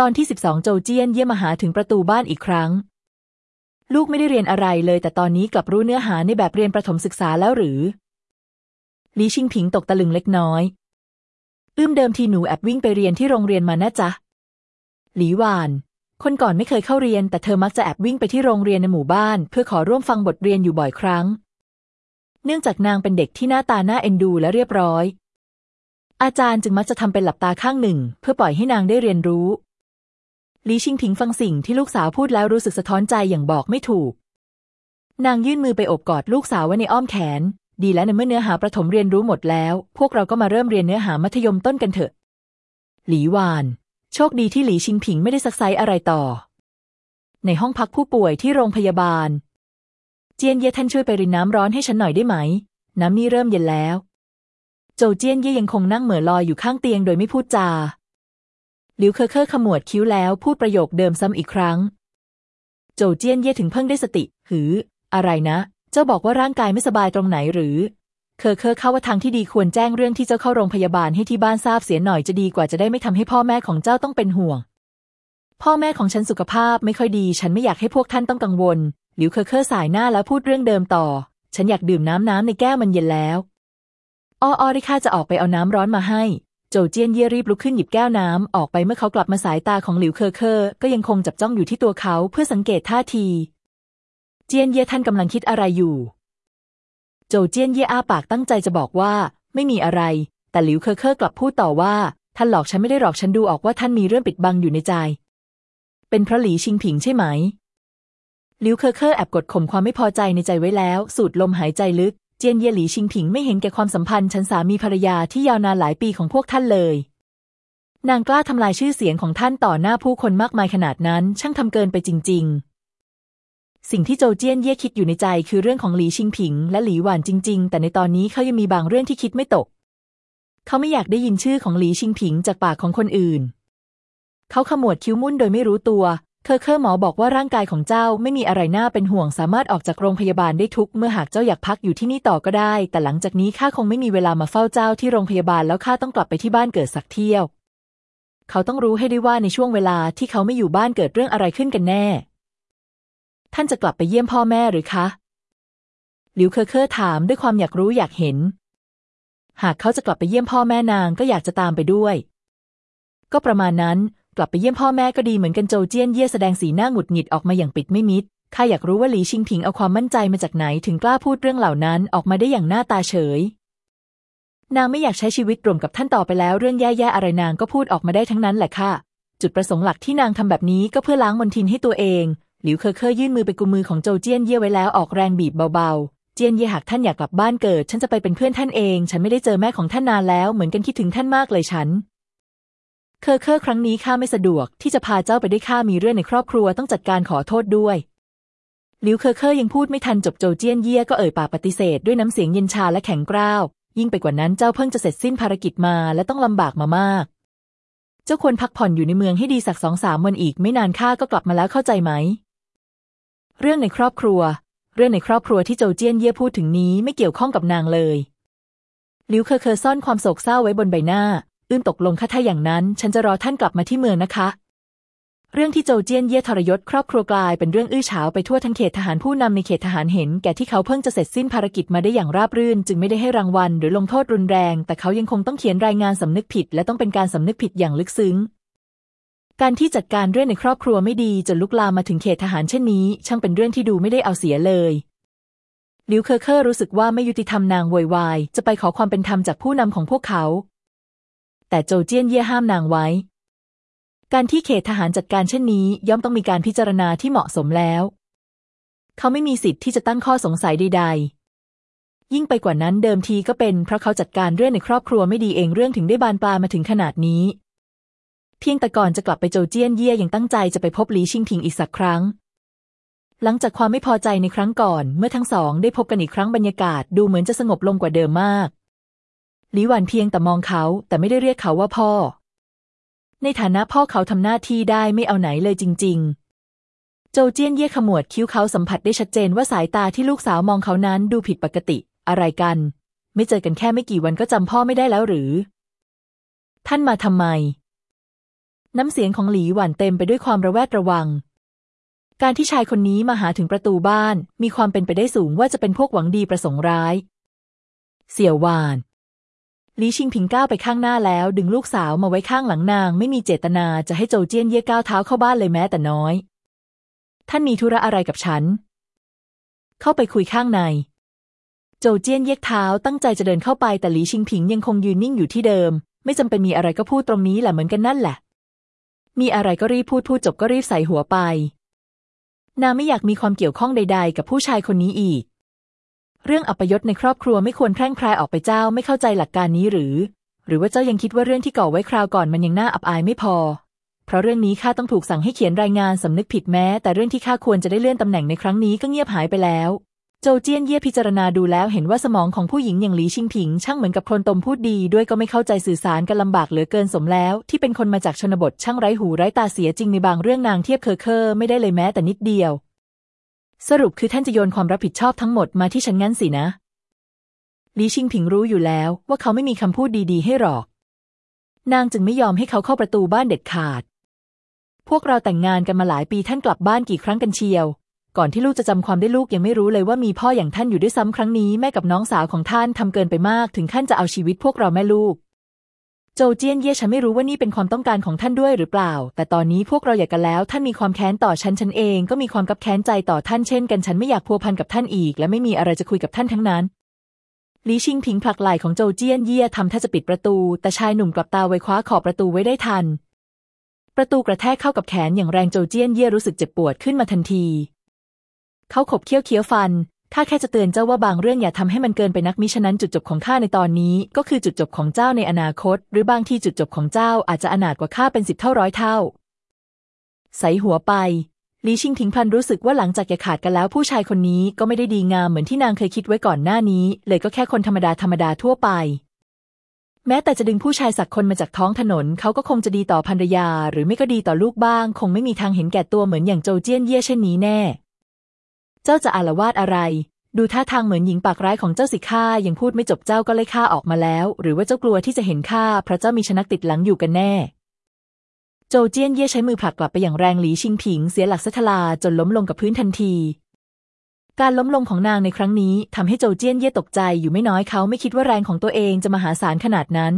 ตอนที่สิบสองโจเจี้ยนเยี่ยมมาหาถึงประตูบ้านอีกครั้ง ลูกไม่ได้เรียนอะไรเลย แต่ตอนนี้กลับรู้เนื้อหาในแบบเรียนประถมศึกษาแล้วหรือลีชิงผิงตกตะลึงเล็กน้อย อืมเดิมทีหนูแอบวิ่งไปเรียนที่โรงเรียนมานะจ๊ะ หลีหวาน คนก่อนไม่เคยเข้าเรียน แต่เธอมักจะแอบวิ่งไปที่โรงเรียนในหมู่บ้าน เพื่อขอร่วมฟังบทเรียนอยู่บ่อยครั้ง เนื่องจากนางเป็นเด็กที่หน้าตาน่าเอ็นดูและเรียบร้อย อาจารย์จึงมักจะทำเป็นหลับตาข้างหนึ่ง เพื่อปล่อยให้นางได้เรียนรู้ ลีชิงผิงฟังสิ่งที่ลูกสาวพูดแล้วรู้สึกสะท้อนใจอย่างบอกไม่ถูก นางยื่นมือไปโอบกอดลูกสาวไว้ในอ้อมแขน ดีแล้วในเมื่อเนื้อหาประถมเรียนรู้หมดแล้ว พวกเราก็มาเริ่มเรียนเนื้อหามัธยมต้นกันเถอะ หลีหวาน โชคดีที่หลีชิงผิงไม่ได้ซักไซอะไรต่อ ในห้องพักผู้ป่วยที่โรงพยาบาล เจียนเย่ท่านช่วยไปรินน้ำร้อนให้ฉันหน่อยได้ไหม น้ำนี่เริ่มเย็นแล้ว โจเจี้ยนเย่ยังคงนั่งเหม่อลอยอยู่ข้างเตียงโดยไม่พูดจา หลิวเคอเคอร์ขมวดคิ้วแล้วพูดประโยคเดิมซ้ำอีกครั้ง โจเจี้ยนเย่ถึงเพิ่งได้สติ หือ อะไรนะ เจ้าบอกว่าร่างกายไม่สบายตรงไหนหรือ เคอเคอร์ข้าว่าทางที่ดีควรแจ้งเรื่องที่เจ้าเข้าโรงพยาบาลให้ที่บ้านทราบเสียหน่อยจะดีกว่าจะได้ไม่ทำให้พ่อแม่ของเจ้าต้องเป็นห่วง พ่อแม่ของฉันสุขภาพไม่ค่อยดี ฉันไม่อยากให้พวกท่านต้องกังวล หลิวเคอเคอร์ส่ายหน้าแล้วพูดเรื่องเดิมต่อ ฉันอยากดื่มน้ำน้ำในแก้วมันเย็นแล้ว อ อ้อ ข้าจะออกไปเอาน้ำร้อนมาให้ โจเจี้ยนเย่รีบลุกขึ้นหยิบแก้วน้ำออกไปเมื่อเขากลับมาสายตาของหลิวเคอเคอร์ก็ยังคงจับจ้องอยู่ที่ตัวเขาเพื่อสังเกตท่าที เจี้ยนเย่ท่านกำลังคิดอะไรอยู่ โจเจี้ยนเย่อ้าปากตั้งใจจะบอกว่า ไม่มีอะไร แต่หลิวเคอเคอร์กลับพูดต่อว่า ท่านหลอกฉันไม่ได้หลอกฉันดูออกว่าท่านมีเรื่องปิดบังอยู่ในใจ เป็นเพราะหลีชิงผิงใช่ไหมหลิวเคอเคอร์แอบกดข่มความไม่พอใจในใจไว้แล้ว สูดลมหายใจลึก เจียนเย่หลีชิงผิงไม่เห็นแก่ความสัมพันธ์ฉันสามีภรรยาที่ยาวนานหลายปีของพวกท่านเลย นางกล้าทำลายชื่อเสียงของท่านต่อหน้าผู้คนมากมายขนาดนั้น ช่างทำเกินไปจริง ๆ สิ่งที่โจเจียนเย่คิดอยู่ในใจคือเรื่องของหลีชิงผิง และหลีหวานจริง ๆ แต่ในตอนนี้เขายังมีบางเรื่องที่คิดไม่ตก เขาไม่อยากได้ยินชื่อของหลีชิงผิงจากปากของคนอื่น เขาขมวดคิ้วมุ่นโดยไม่รู้ตัว เคอเคอหมอบอกว่าร่างกายของเจ้าไม่มีอะไรน่าเป็นห่วงสามารถออกจากโรงพยาบาลได้ทุก เมื่อหากเจ้าอยากพักอยู่ที่นี่ต่อก็ได้ แต่หลังจากนี้ข้าคงไม่มีเวลามาเฝ้าเจ้าที่โรงพยาบาลแล้วข้าต้องกลับไปที่บ้านเกิดสักเที่ยว เขาต้องรู้ให้ได้ว่าในช่วงเวลาที่เขาไม่อยู่บ้านเกิดเรื่องอะไรขึ้นกันแน่ ท่านจะกลับไปเยี่ยมพ่อแม่หรือคะหลิวเคอเคอถามด้วยความอยากรู้อยากเห็น หากเขาจะกลับไปเยี่ยมพ่อแม่นางก็อยากจะตามไปด้วย ก็ประมาณนั้น กลับไปเยี่ยมพ่อแม่ก็ดีเหมือนกันโจเจี้ยนเย่แสดงสีหน้าหงุดหงิดออกมาอย่างปิดไม่มิดข้าอยากรู้ว่าหลีชิงผิงเอาความมั่นใจมาจากไหนถึงกล้าพูดเรื่องเหล่านั้นออกมาได้อย่างหน้าตาเฉย นางไม่อยากใช้ชีวิตรวมกับท่านต่อไปแล้ว เรื่องแย่ๆอะไรนางก็พูดออกมาได้ทั้งนั้นแหละค่ะ จุดประสงค์หลักที่นางทำแบบนี้ก็เพื่อล้างมลทินให้ตัวเอง หลิวเคอเคอยื่นมือไปกุมมือของโจเจี้ยนเย่ไว้แล้วออกแรงบีบเบาๆ เจี้ยนเย่หากท่านอยากกลับบ้านเกิด ฉันจะไปเป็นเพื่อนท่านเอง ฉันไม่ได้เจอแม่ของท่านนานแล้วเหมือนกันคิดถึงท่านมากเลยฉัน เคอเคอร์ครั้งนี้ข้าไม่สะดวกที่จะพาเจ้าไปด้วยข้ามีเรื่องในครอบครัวต้องจัดการขอโทษด้วยหลิวเคอเคอร์ยังพูดไม่ทันจบโจเจี้ยนเย่ก็เอ่ยปากปฏิเสธด้วยน้ำเสียงเย็นชาและแข็งกร้าว ยิ่งไปกว่านั้นเจ้าเพิ่งจะเสร็จสิ้นภารกิจมาและต้องลำบากมามาก เจ้าควรพักผ่อนอยู่ในเมืองให้ดีสักสองสามวันอีกไม่นานข้าก็กลับมาแล้วเข้าใจไหม เรื่องในครอบครัว เรื่องในครอบครัวที่โจเจี้ยนเย่พูดถึงนี้ไม่เกี่ยวข้องกับนางเลยหลิวเคอเคอซ่อนความโศกเศร้าไว้บนใบหน้า อื้นตกลงค่ะถ้าอย่างนั้น ฉันจะรอท่านกลับมาที่เมืองนะคะ เรื่องที่โจเจี้ยนเย่ทรยศครอบครัวกลายเป็นเรื่องอื้อฉาวไปทั่วทั้งเขตทหารผู้นำในเขตทหารเห็น แก่ที่เขาเพิ่งจะเสร็จสิ้นภารกิจมาได้อย่างราบรื่น จึงไม่ได้ให้รางวัลหรือลงโทษรุนแรง แต่เขายังคงต้องเขียนรายงานสำนึกผิด และต้องเป็นการสำนึกผิดอย่างลึกซึ้งการที่จัดการเรื่องในครอบครัวไม่ดีจนลุกลามมาถึงเขตทหารเช่นนี้ ช่างเป็นเรื่องที่ดูไม่ได้เอาเสียเลยหลิวเคอเคอร์รู้สึกว่าไม่ยุติธรรมนางโวยวายจะไปขอความเป็นธรรมจากผู้นำของพวกเขา แต่โจเจี้ยนเย่ห้ามนางไว้ การที่เขตทหารจัดการเช่นนี้ย่อมต้องมีการพิจารณาที่เหมาะสมแล้ว เขาไม่มีสิทธิ์ที่จะตั้งข้อสงสัยใด ๆ ยิ่งไปกว่านั้นเดิมทีก็เป็นเพราะเขาจัดการเรื่องในครอบครัวไม่ดีเองเรื่องถึงได้บานปลายมาถึงขนาดนี้ เพียงแต่ก่อนจะกลับไปโจเจี้ยนเย่ยังตั้งใจจะไปพบหลีชิงพิงอีกสักครั้งหลังจากความไม่พอใจในครั้งก่อน เมื่อทั้งสองได้พบกันอีกครั้งบรรยากาศดูเหมือนจะสงบลงกว่าเดิมมาก หลีหวันเพียงแต่มองเขาแต่ไม่ได้เรียกเขาว่าพ่อ ในฐานะพ่อเขาทำหน้าที่ได้ไม่เอาไหนเลยจริง ๆ โจเจี้ยนเย่ขมวดคิ้วเขาสัมผัสได้ชัดเจนว่าสายตาที่ลูกสาวมองเขานั้นดูผิดปกติ อะไรกัน ไม่เจอกันแค่ไม่กี่วันก็จำพ่อไม่ได้แล้วหรือ ท่านมาทำไม น้ำเสียงของหลีหวันเต็มไปด้วยความระแวดระวัง การที่ชายคนนี้มาหาถึงประตูบ้าน มีความเป็นไปได้สูงว่าจะเป็นพวกหวังดีประสงค์ร้าย เสี่ยวหวาน ลีชิงผิงก้าวไปข้างหน้าแล้ว ดึงลูกสาวมาไว้ข้างหลังนาง ไม่มีเจตนาจะให้โจเจี้ยนเย่ก้าวเท้าเข้าบ้านเลยแม้แต่น้อย ท่านมีธุระอะไรกับฉัน เข้าไปคุยข้างใน โจเจี้ยนเยกเท้าตั้งใจจะเดินเข้าไปแต่หลีชิงผิงยังคงยืนนิ่งอยู่ที่เดิม ไม่จำเป็นมีอะไรก็พูดตรงนี้แหละเหมือนกันนั่นแหละ มีอะไรก็รีบพูดพูดจบก็รีบใส่หัวไป นางไม่อยากมีความเกี่ยวข้องใด ๆ กับผู้ชายคนนี้อีก เรื่องอัปยศในครอบครัวไม่ควรแพร่งพรายออกไปเจ้าไม่เข้าใจหลักการนี้หรือ หรือว่าเจ้ายังคิดว่าเรื่องที่ก่อไว้คราวก่อนมันยังน่าอับอายไม่พอ เพราะเรื่องนี้ข้าต้องถูกสั่งให้เขียนรายงานสำนึกผิดแม้ แต่เรื่องที่ข้าควรจะได้เลื่อนตำแหน่งในครั้งนี้ก็เงียบหายไปแล้ว โจเจี้ยนเย่พิจารณาดูแล้วเห็นว่าสมองของผู้หญิงอย่างหลีชิงผิง ช่างเหมือนกับคนตมพูดดีด้วยก็ไม่เข้าใจสื่อสารกันลำบากเหลือเกินสมแล้ว ที่เป็นคนมาจากชนบทช่างไร้หูไร้ตาเสียจริงในบางเรื่องนางเทียบเคอเคอไม่ได้เลยแม้แต่นิดเดียว สรุปคือท่านจะโยนความรับผิดชอบทั้งหมดมาที่ฉันงั้นสินะลีชิงผิงรู้อยู่แล้วว่าเขาไม่มีคำพูดดีๆ ให้หรอก นางจึงไม่ยอมให้เขาเข้าประตูบ้านเด็ดขาด พวกเราแต่งงานกันมาหลายปีท่านกลับบ้านกี่ครั้งกันเชียว ก่อนที่ลูกจะจำความได้ลูกยังไม่รู้เลยว่ามีพ่ออย่างท่านอยู่ด้วยซ้ำครั้งนี้แม่กับน้องสาวของท่านทำเกินไปมากถึงขั้นจะเอาชีวิตพวกเราแม่ลูก โจเจี้ยนเย่ฉันไม่รู้ว่านี่เป็นความต้องการของท่านด้วยหรือเปล่า แต่ตอนนี้พวกเราอยากกันแล้ว ท่านมีความแค้นต่อฉันฉันเองก็มีความกับแค้นใจต่อท่านเช่นกันฉันไม่อยากพัวพันกับท่านอีก และไม่มีอะไรจะคุยกับท่านทั้งนั้นลีชิงพิงผลักไหล่ของโจเจี้ยนเย่ทำท่าจะปิดประตู แต่ชายหนุ่มกลับตาไว้คว้าขอบประตูไว้ได้ทัน ประตูกระแทกเข้ากับแขนอย่างแรงโจเจี้ยนเย่รู้สึกเจ็บปวดขึ้นมาทันที เขาขบเคี้ยวเคี้ยวฟัน ข้าแค่จะเตือนเจ้าว่าบางเรื่องอย่าทำให้มันเกินไปนักมิฉะนั้นจุดจบของข้าในตอนนี้ ก็คือจุดจบของเจ้าในอนาคต หรือบางทีจุดจบของเจ้าอาจจะอนาถกว่าข้าเป็นสิบเท่าร้อยเท่า ใส่หัวไปลีชิงถิงพันรู้สึกว่าหลังจากแกขาดกันแล้วผู้ชายคนนี้ก็ไม่ได้ดีงามเหมือนที่นางเคยคิดไว้ก่อนหน้านี้ เลยก็แค่คนธรรมดาธรรมดาทั่วไป แม้แต่จะดึงผู้ชายสักคนมาจากท้องถนน เขาก็คงจะดีต่อภรรยา หรือไม่ก็ดีต่อลูกบ้าง คงไม่มีทางเห็นแก่ตัวเหมือนอย่างโจเจี้ยนเย่เช่นนี้แน่ เจ้าจะอารวาสอะไร ดูท่าทางเหมือนหญิงปากร้ายของเจ้าสิข้ายังพูดไม่จบเจ้าก็เลยฆ่าออกมาแล้ว หรือว่าเจ้ากลัวที่จะเห็นข้าเพราะเจ้ามีชนักติดหลังอยู่กันแน่ โจเจี้ยนเย่ใช้มือผลักกลับไปอย่างแรงหลีชิงผิงเสียหลักสัทลาจนล้มลงกับพื้นทันทีการล้มลงของนางในครั้งนี้ทำให้โจเจี้ยนเย่ตกใจอยู่ไม่น้อยเขาไม่คิดว่าแรงของตัวเองจะมหาศาลขนาดนั้น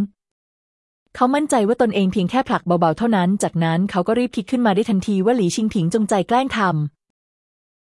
เขามั่นใจว่าตนเองเพียงแค่ผลักเบาๆเท่านั้น จากนั้นเขาก็รีบคิดขึ้นมาได้ทันทีว่าหลีชิงผิงจงใจแกล้งท